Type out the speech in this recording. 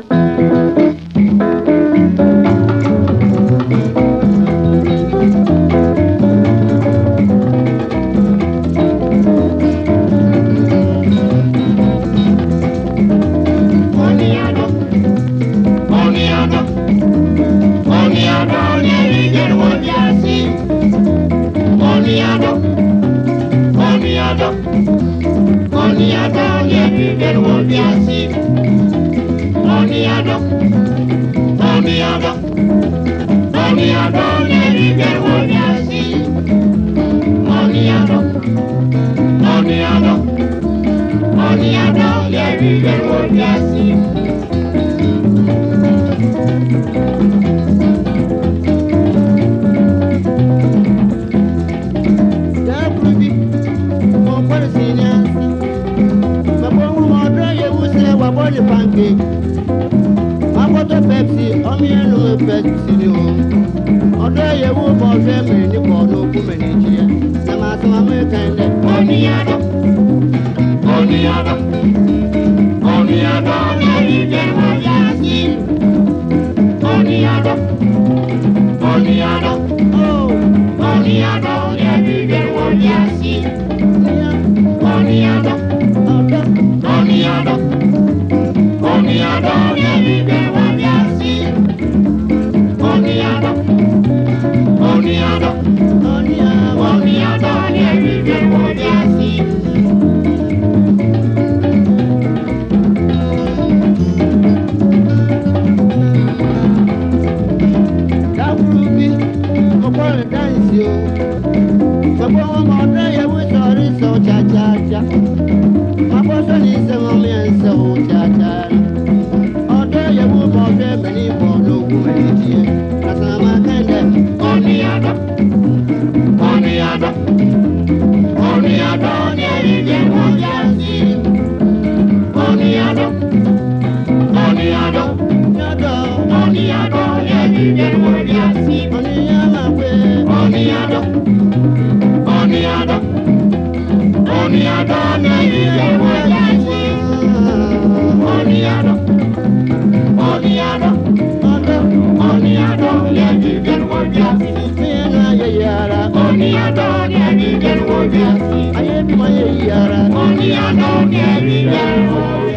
Oniada, oniada, oniada, oniada, oniada, oniada, oniada, Oniadok, Oniadok, Oniadok, Neriger Wonyasi, Oniadok, Oniadok, Oniadok, Neriger Wonyasi. bọ́ọ̀lì pàǹkì akọ́tọ̀ pepsi ọmíyẹnu pepsi ni o ọdọ ìyẹwò bọ̀ọ̀fẹ́ mi nípa ọ̀nà òkú mi nìjíríà ẹ̀ máa sọ àmì kẹ́ńdẹ́. oníyàrá oníyàrá. rìn káyìsì o sọ pé wọn mọ ọdún ẹyẹwò sọrí sọ chachacha mabọ sọni sẹwọn mi ẹ sẹ o chacha ọdún ẹyẹwò mọ ọdún ẹbìnrin mọ ológun ẹni tiẹ kàtàmà kẹndẹ. oníyàdọ oníyàdọ oníyàdọ ní ẹni jẹ wọn jà sí oníyàdọ oníyàdọ oníyàdọ. bi ayé mi máa yẹ yí mo ní ọ̀nà òní ẹ̀rí rẹ̀